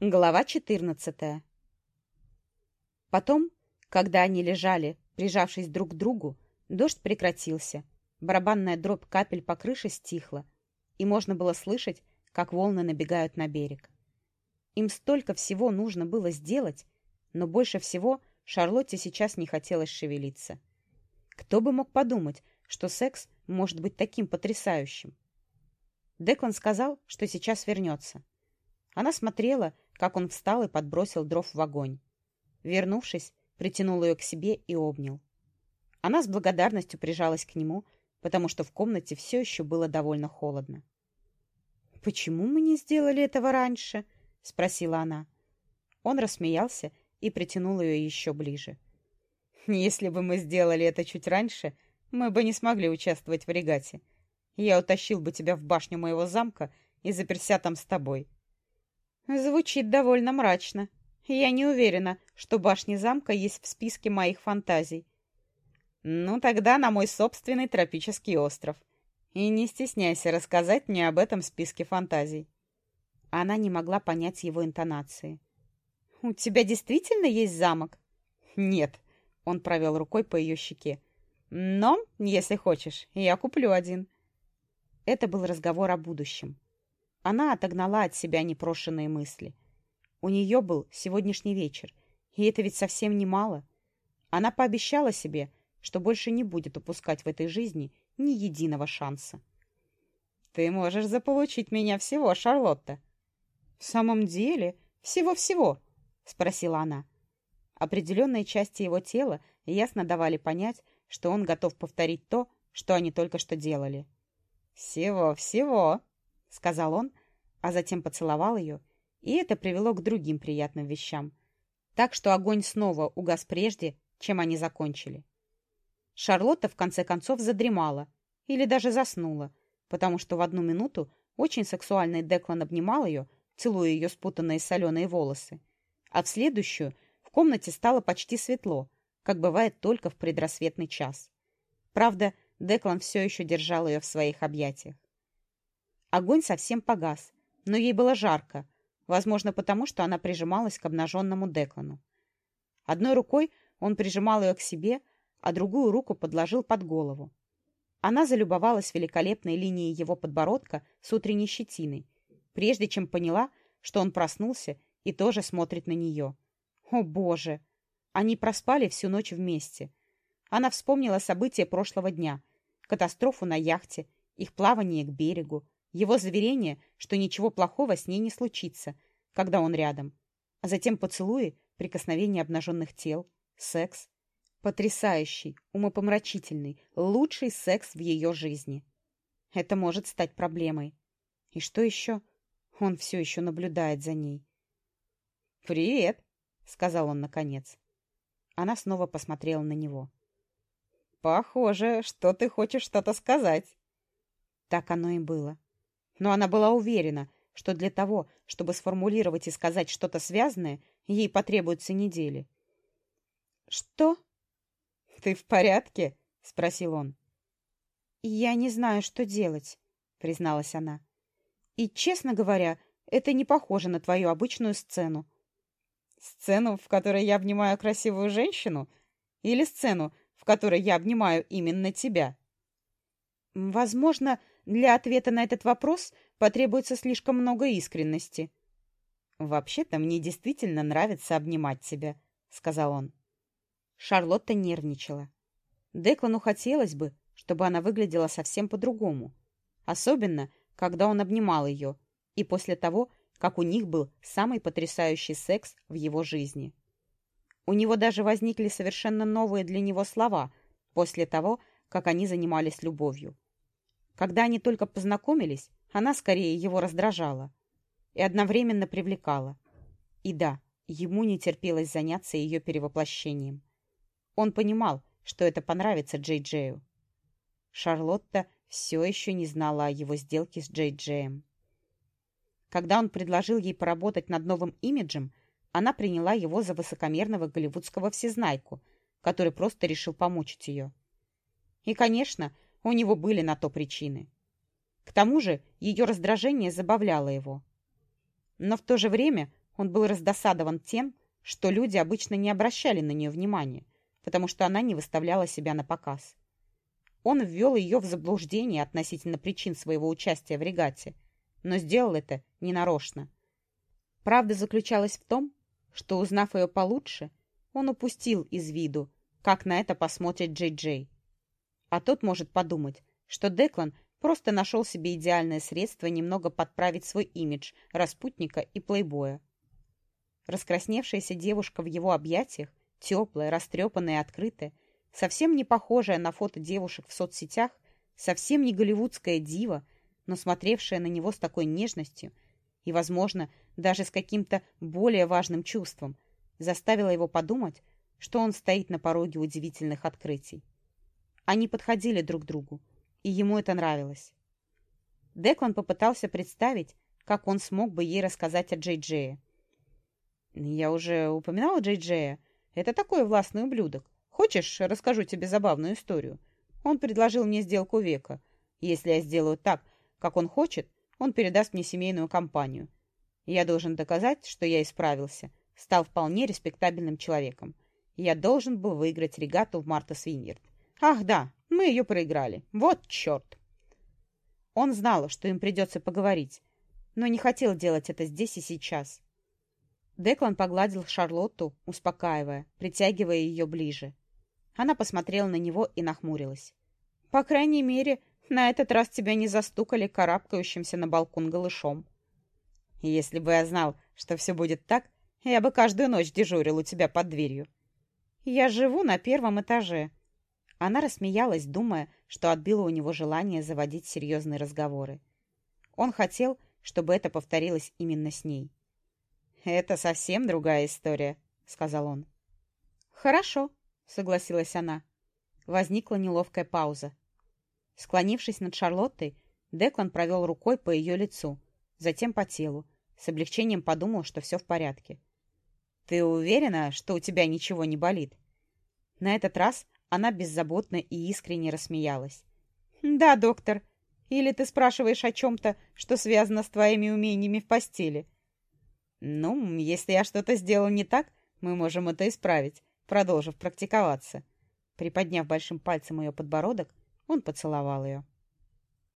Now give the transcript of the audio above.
Глава 14 Потом, когда они лежали, прижавшись друг к другу, дождь прекратился, барабанная дробь капель по крыше стихла, и можно было слышать, как волны набегают на берег. Им столько всего нужно было сделать, но больше всего Шарлотте сейчас не хотелось шевелиться. Кто бы мог подумать, что секс может быть таким потрясающим? Деклан сказал, что сейчас вернется. Она смотрела, как он встал и подбросил дров в огонь. Вернувшись, притянул ее к себе и обнял. Она с благодарностью прижалась к нему, потому что в комнате все еще было довольно холодно. «Почему мы не сделали этого раньше?» — спросила она. Он рассмеялся и притянул ее еще ближе. «Если бы мы сделали это чуть раньше, мы бы не смогли участвовать в регате. Я утащил бы тебя в башню моего замка и заперся там с тобой. Звучит довольно мрачно. Я не уверена, что башня замка есть в списке моих фантазий. Ну, тогда на мой собственный тропический остров. И не стесняйся рассказать мне об этом списке фантазий. Она не могла понять его интонации. «У тебя действительно есть замок?» «Нет», — он провел рукой по ее щеке. «Но, если хочешь, я куплю один». Это был разговор о будущем. Она отогнала от себя непрошенные мысли. У нее был сегодняшний вечер, и это ведь совсем немало. Она пообещала себе, что больше не будет упускать в этой жизни ни единого шанса. «Ты можешь заполучить меня всего, Шарлотта». «В самом деле, всего-всего?» — спросила она. Определенные части его тела ясно давали понять, что он готов повторить то, что они только что делали. «Всего-всего», — сказал он, а затем поцеловал ее, и это привело к другим приятным вещам. Так что огонь снова угас прежде, чем они закончили. Шарлотта в конце концов задремала или даже заснула, потому что в одну минуту очень сексуальный Деклан обнимал ее, целуя ее спутанные соленые волосы, а в следующую в комнате стало почти светло, как бывает только в предрассветный час. Правда, Деклан все еще держал ее в своих объятиях. Огонь совсем погас, но ей было жарко, возможно, потому что она прижималась к обнаженному Деклану. Одной рукой он прижимал ее к себе, а другую руку подложил под голову. Она залюбовалась великолепной линией его подбородка с утренней щетиной, прежде чем поняла, что он проснулся и тоже смотрит на нее. О, Боже! Они проспали всю ночь вместе. Она вспомнила события прошлого дня, катастрофу на яхте, их плавание к берегу, его заверение, что ничего плохого с ней не случится, когда он рядом. А затем поцелуи, прикосновение обнаженных тел, секс. Потрясающий, умопомрачительный, лучший секс в ее жизни. Это может стать проблемой. И что еще? Он все еще наблюдает за ней. «Привет», — сказал он наконец. Она снова посмотрела на него. «Похоже, что ты хочешь что-то сказать». Так оно и было но она была уверена, что для того, чтобы сформулировать и сказать что-то связанное, ей потребуются недели. «Что?» «Ты в порядке?» — спросил он. «Я не знаю, что делать», — призналась она. «И, честно говоря, это не похоже на твою обычную сцену». «Сцену, в которой я обнимаю красивую женщину? Или сцену, в которой я обнимаю именно тебя?» «Возможно, для ответа на этот вопрос потребуется слишком много искренности. «Вообще-то мне действительно нравится обнимать тебя», — сказал он. Шарлотта нервничала. Деклану хотелось бы, чтобы она выглядела совсем по-другому. Особенно, когда он обнимал ее, и после того, как у них был самый потрясающий секс в его жизни. У него даже возникли совершенно новые для него слова после того, как они занимались любовью. Когда они только познакомились, она скорее его раздражала и одновременно привлекала. И да, ему не терпелось заняться ее перевоплощением. Он понимал, что это понравится Джей Джею. Шарлотта все еще не знала о его сделке с Джей Джеем. Когда он предложил ей поработать над новым имиджем, она приняла его за высокомерного голливудского всезнайку, который просто решил помучить ее. И, конечно, у него были на то причины. К тому же ее раздражение забавляло его. Но в то же время Он был раздосадован тем, что люди обычно не обращали на нее внимания, потому что она не выставляла себя на показ. Он ввел ее в заблуждение относительно причин своего участия в регате, но сделал это ненарочно. Правда заключалась в том, что, узнав ее получше, он упустил из виду, как на это посмотрит Джей-Джей. А тот может подумать, что Деклан просто нашел себе идеальное средство немного подправить свой имидж распутника и плейбоя. Раскрасневшаяся девушка в его объятиях, теплая, растрепанная и открытая, совсем не похожая на фото девушек в соцсетях, совсем не голливудская дива, но смотревшая на него с такой нежностью и, возможно, даже с каким-то более важным чувством, заставила его подумать, что он стоит на пороге удивительных открытий. Они подходили друг к другу, и ему это нравилось. Деклан попытался представить, как он смог бы ей рассказать о Джей-Джее. «Я уже упоминала Джей-Джея. Это такой властный ублюдок. Хочешь, расскажу тебе забавную историю? Он предложил мне сделку века. Если я сделаю так, как он хочет, он передаст мне семейную компанию. Я должен доказать, что я исправился, стал вполне респектабельным человеком. Я должен был выиграть регату в Марта Свиньерд. Ах, да, мы ее проиграли. Вот черт! Он знал, что им придется поговорить, но не хотел делать это здесь и сейчас. Деклан погладил Шарлотту, успокаивая, притягивая ее ближе. Она посмотрела на него и нахмурилась. «По крайней мере, на этот раз тебя не застукали карабкающимся на балкон голышом. Если бы я знал, что все будет так, я бы каждую ночь дежурил у тебя под дверью. Я живу на первом этаже». Она рассмеялась, думая, что отбила у него желание заводить серьезные разговоры. Он хотел, чтобы это повторилось именно с ней. «Это совсем другая история», — сказал он. «Хорошо», — согласилась она. Возникла неловкая пауза. Склонившись над Шарлоттой, Деклан провел рукой по ее лицу, затем по телу, с облегчением подумал, что все в порядке. «Ты уверена, что у тебя ничего не болит?» На этот раз она беззаботно и искренне рассмеялась. «Да, доктор. Или ты спрашиваешь о чем-то, что связано с твоими умениями в постели?» «Ну, если я что-то сделал не так, мы можем это исправить, продолжив практиковаться». Приподняв большим пальцем ее подбородок, он поцеловал ее.